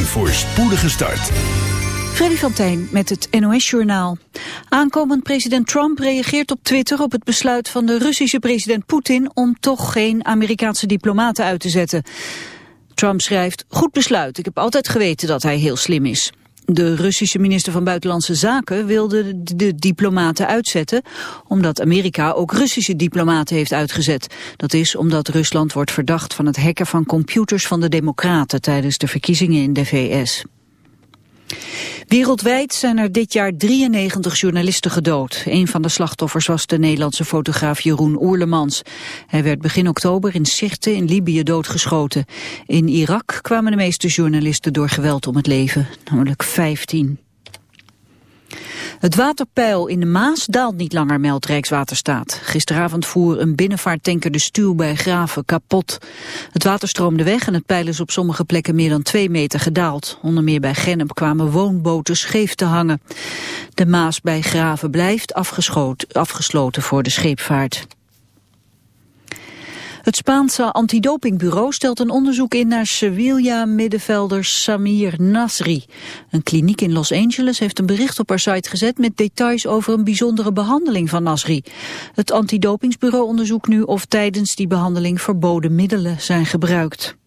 Een voorspoedige start. Freddy van Tijn met het NOS-journaal. Aankomend president Trump reageert op Twitter op het besluit van de Russische president Poetin om toch geen Amerikaanse diplomaten uit te zetten. Trump schrijft, goed besluit, ik heb altijd geweten dat hij heel slim is. De Russische minister van Buitenlandse Zaken wilde de diplomaten uitzetten, omdat Amerika ook Russische diplomaten heeft uitgezet. Dat is omdat Rusland wordt verdacht van het hacken van computers van de democraten tijdens de verkiezingen in de VS. Wereldwijd zijn er dit jaar 93 journalisten gedood. Een van de slachtoffers was de Nederlandse fotograaf Jeroen Oerlemans. Hij werd begin oktober in Sirte in Libië doodgeschoten. In Irak kwamen de meeste journalisten door geweld om het leven, namelijk 15. Het waterpeil in de Maas daalt niet langer, meldt Rijkswaterstaat. Gisteravond voer een binnenvaarttanker de stuw bij Graven kapot. Het water stroomde weg en het peil is op sommige plekken meer dan twee meter gedaald. Onder meer bij Gennep kwamen woonboten scheef te hangen. De Maas bij Graven blijft afgesloten voor de scheepvaart. Het Spaanse antidopingbureau stelt een onderzoek in naar Sevilla-middenvelder Samir Nasri. Een kliniek in Los Angeles heeft een bericht op haar site gezet met details over een bijzondere behandeling van Nasri. Het antidopingsbureau onderzoekt nu of tijdens die behandeling verboden middelen zijn gebruikt.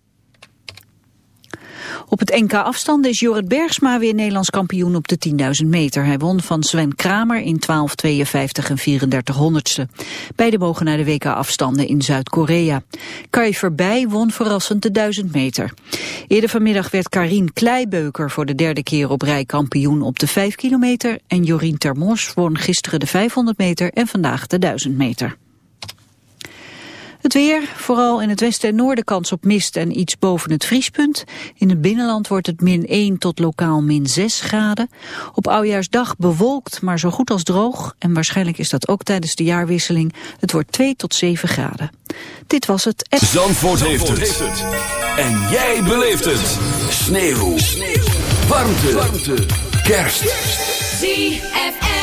Op het NK afstand is Jorrit Bergsma weer Nederlands kampioen op de 10.000 meter. Hij won van Sven Kramer in 12.52 en 34 honderdste. Beide mogen naar de WK afstanden in Zuid-Korea. Kai Verbij won verrassend de 1000 meter. Eerder vanmiddag werd Karin Kleibeuker voor de derde keer op rij kampioen op de 5 kilometer. En Jorien Termors won gisteren de 500 meter en vandaag de 1000 meter. Het weer, vooral in het westen en noorden kans op mist en iets boven het vriespunt. In het binnenland wordt het min 1 tot lokaal min 6 graden. Op oudjaarsdag bewolkt, maar zo goed als droog. En waarschijnlijk is dat ook tijdens de jaarwisseling. Het wordt 2 tot 7 graden. Dit was het... Zandvoort, Zandvoort heeft, het. En jij beleeft het. Sneeuw. Sneeuw. Warmte. Warmte. Kerst. ZFM.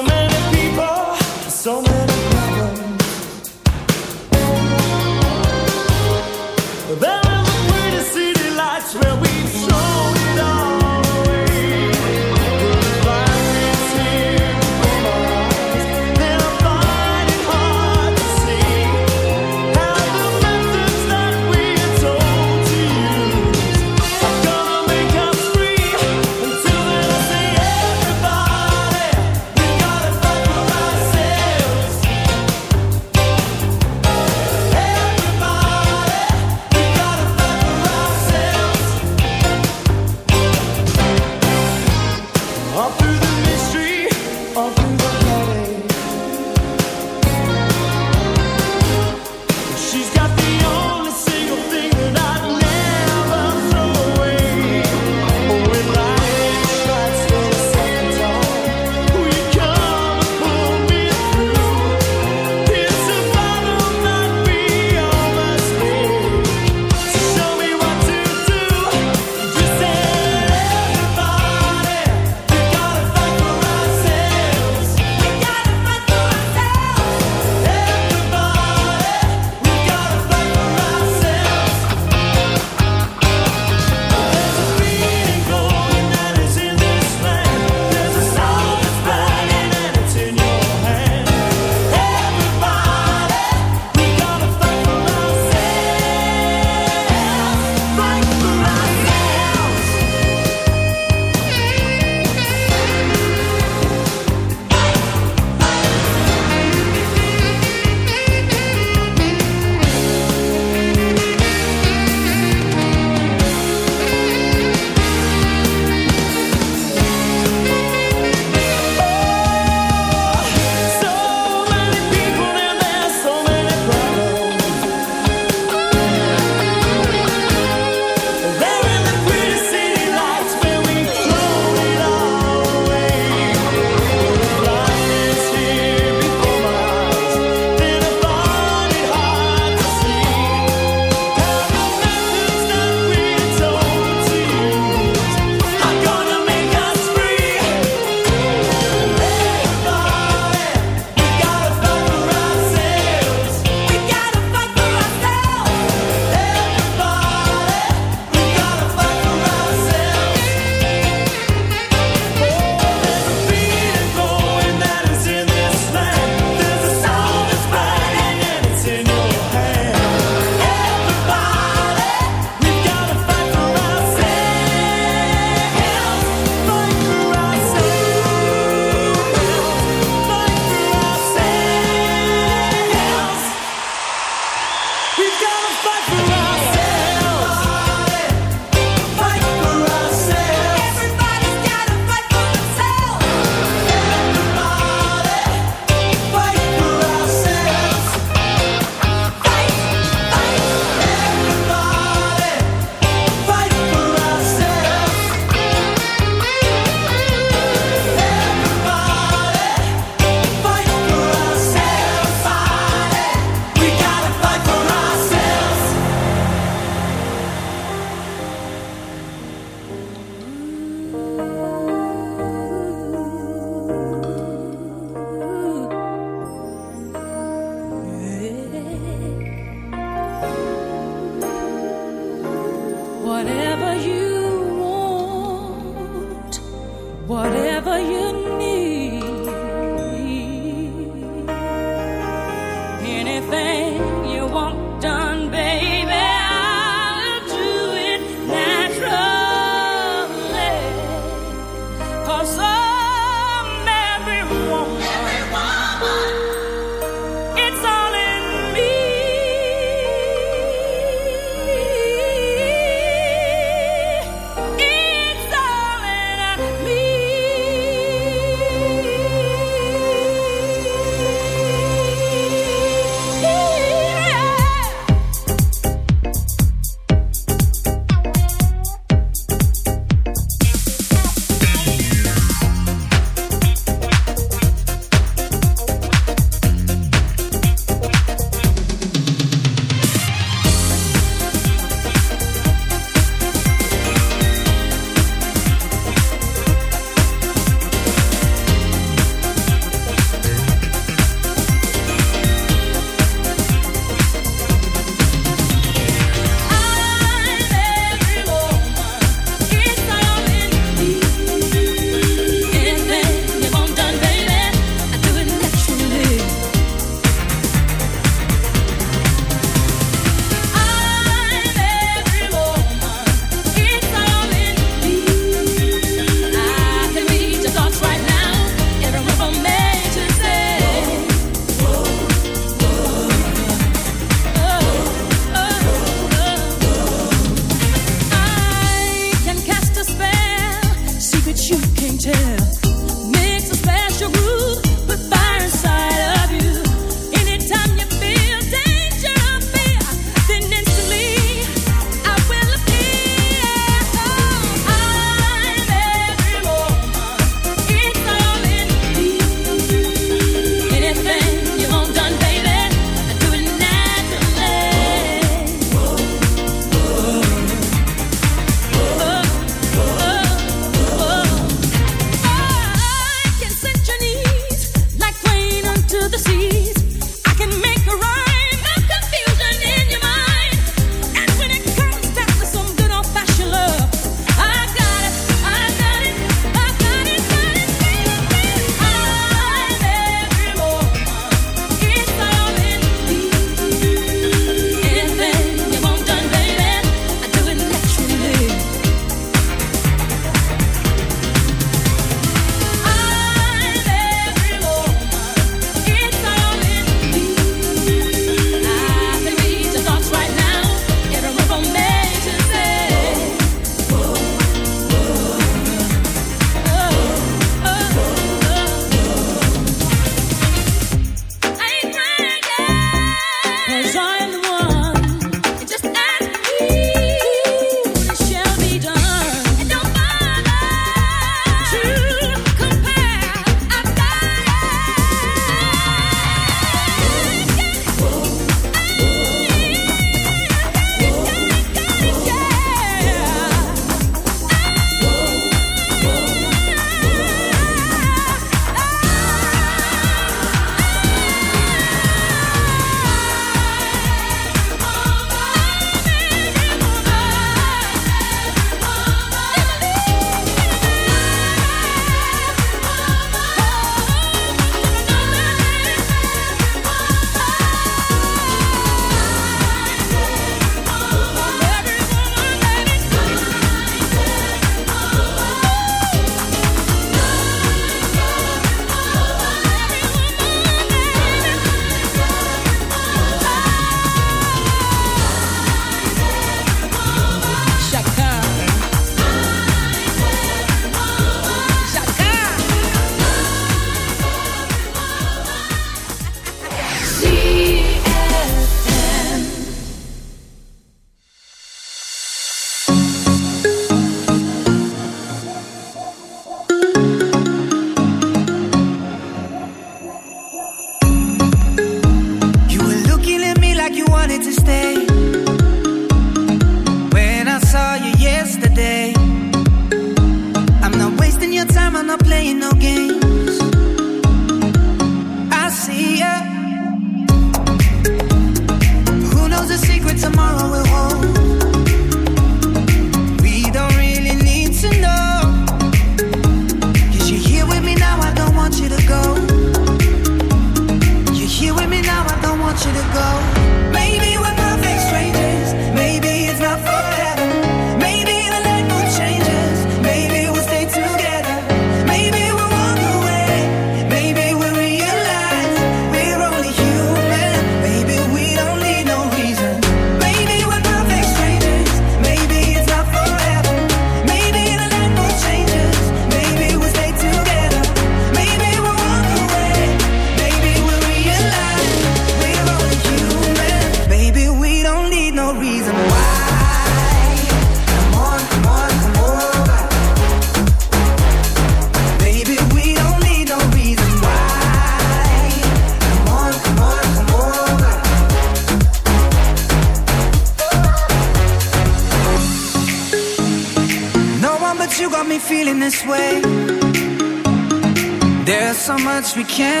we can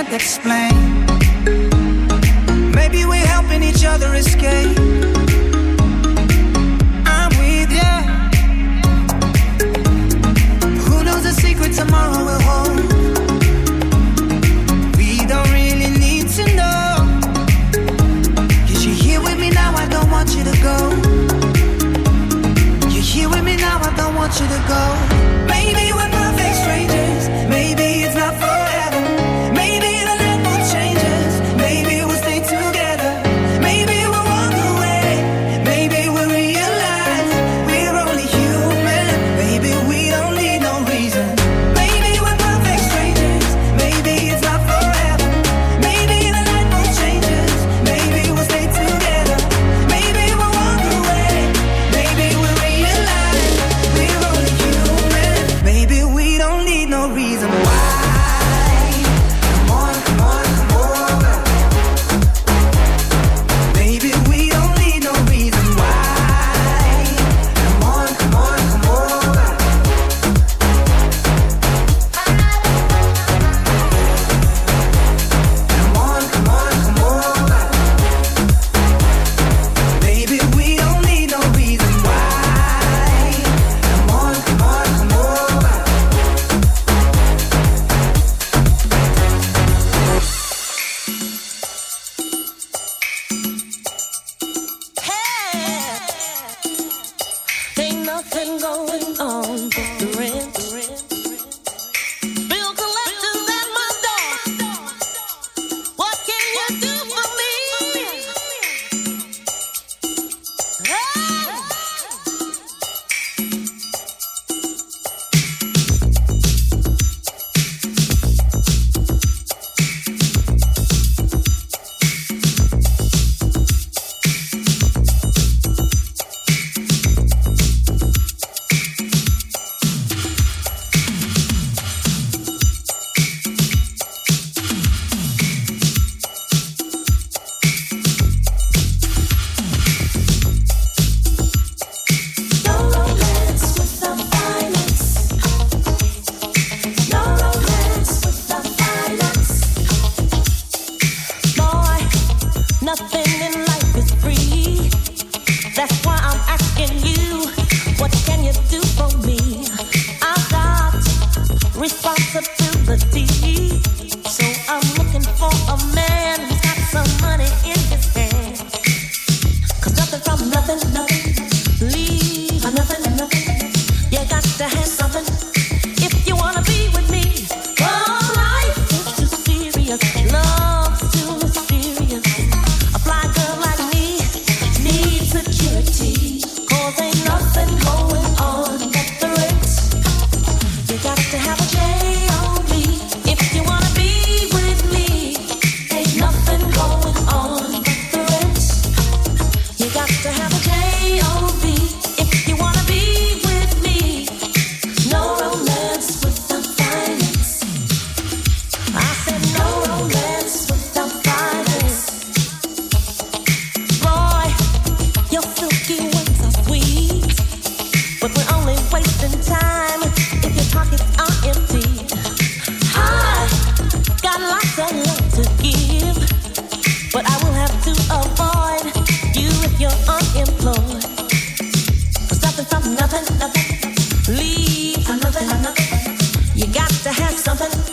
something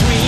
between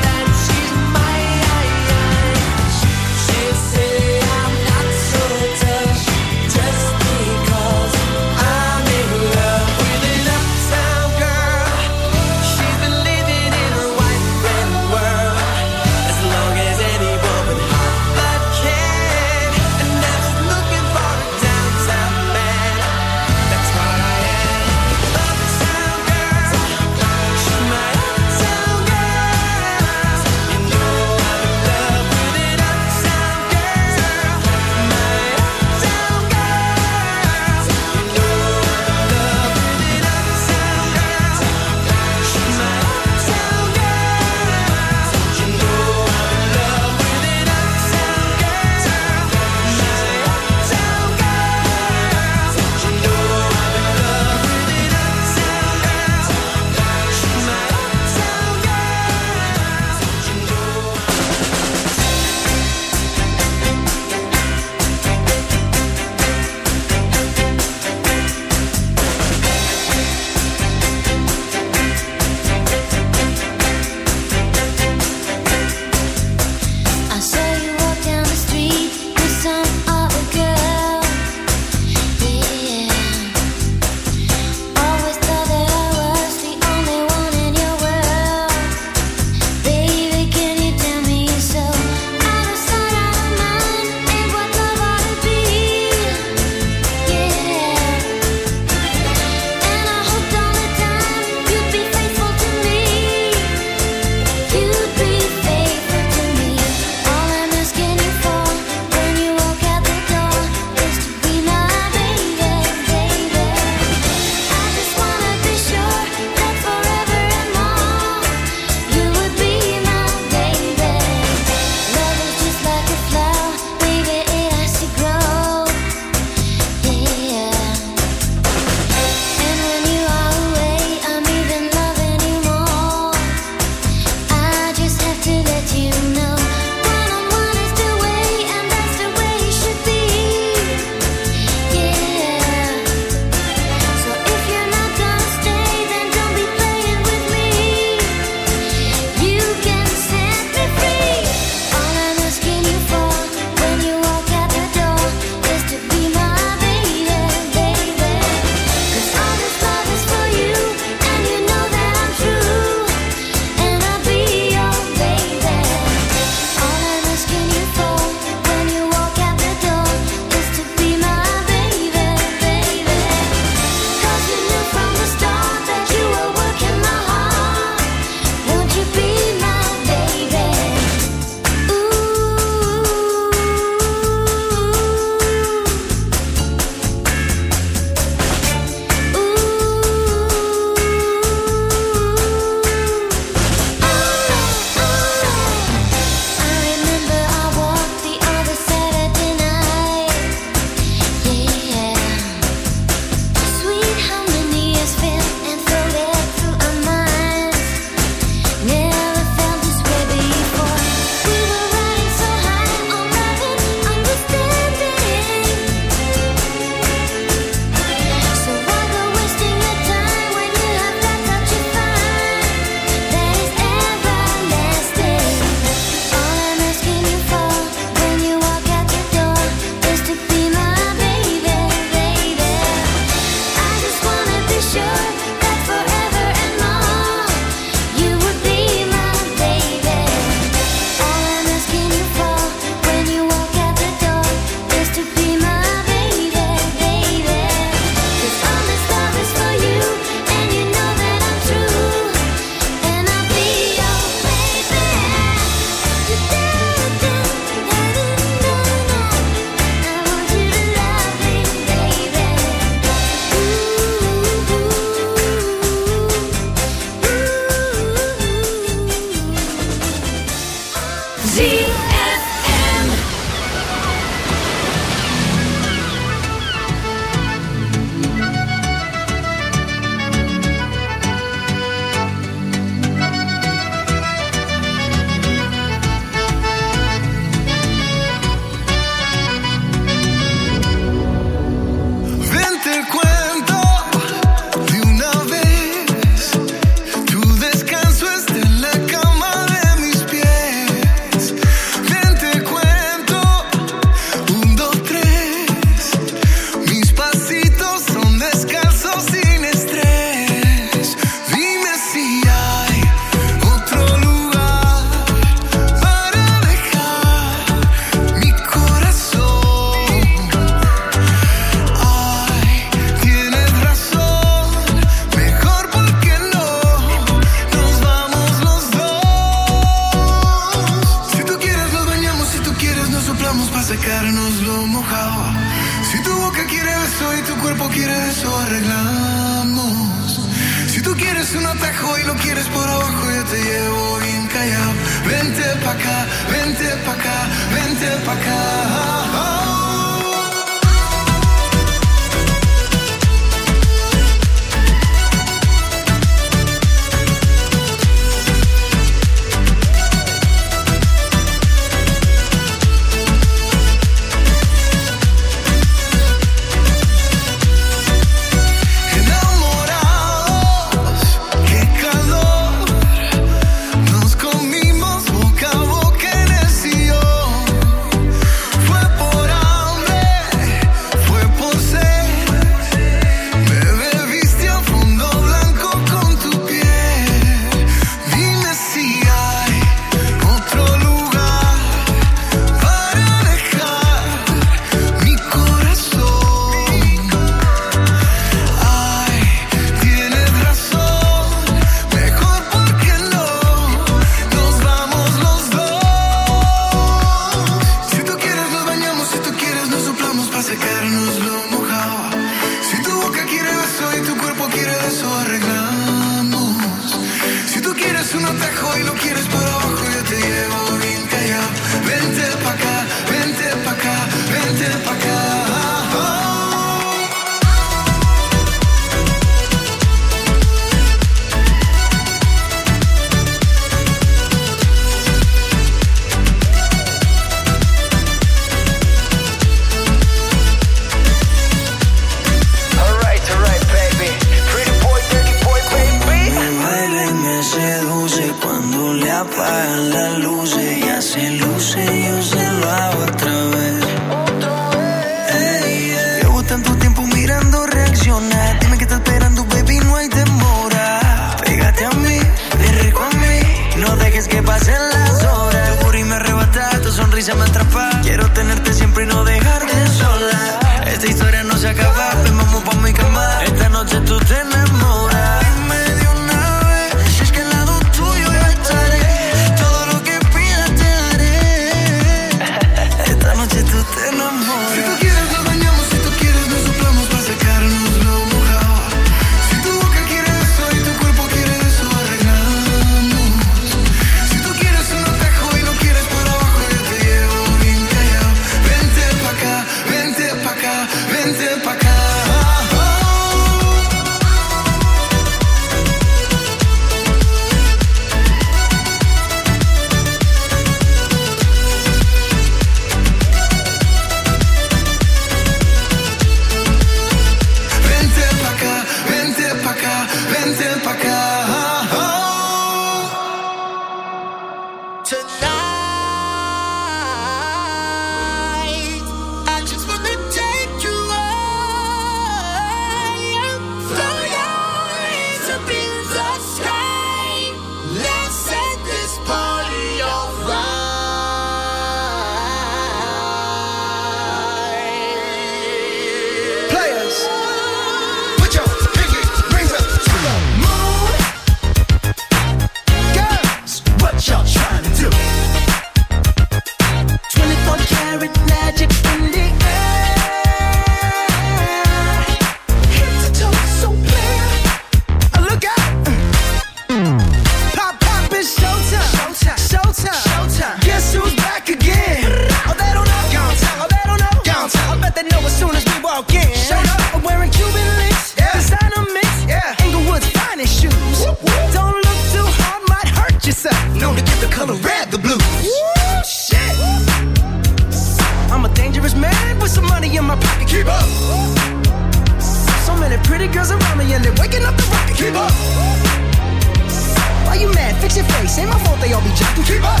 ain't my fault they all be jacking. Keep up.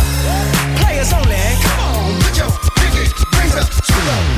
Players only. Come on, put your pinky rings up to the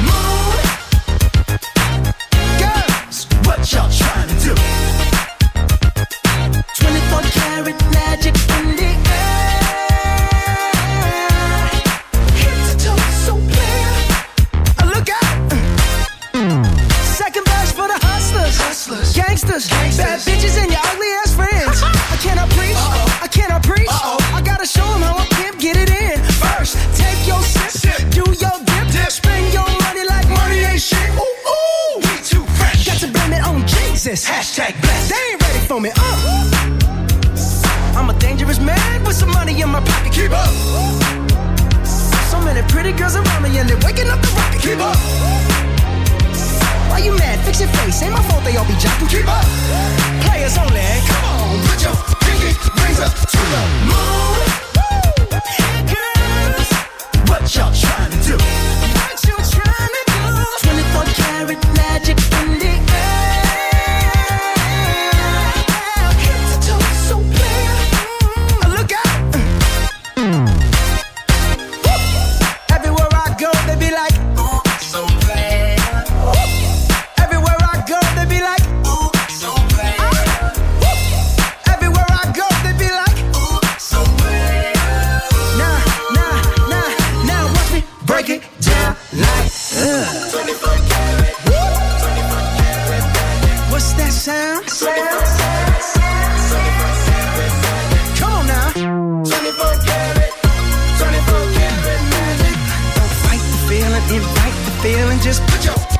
invite the feeling. Just put your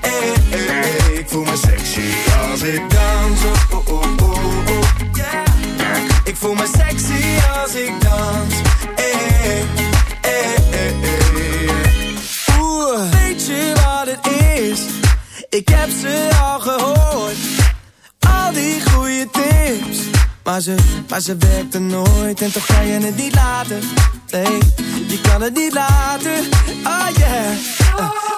hey. Ik voel me sexy als ik dans. Oh, oh, oh, oh, yeah. Ik voel me sexy als ik dans. Hey, hey, hey, hey. Oeh, weet je wat het is? Ik heb ze al gehoord. Al die goede tips. Maar ze, maar ze werkte nooit en toch kan je het niet laten. Nee, je kan het niet laten. Oh yeah.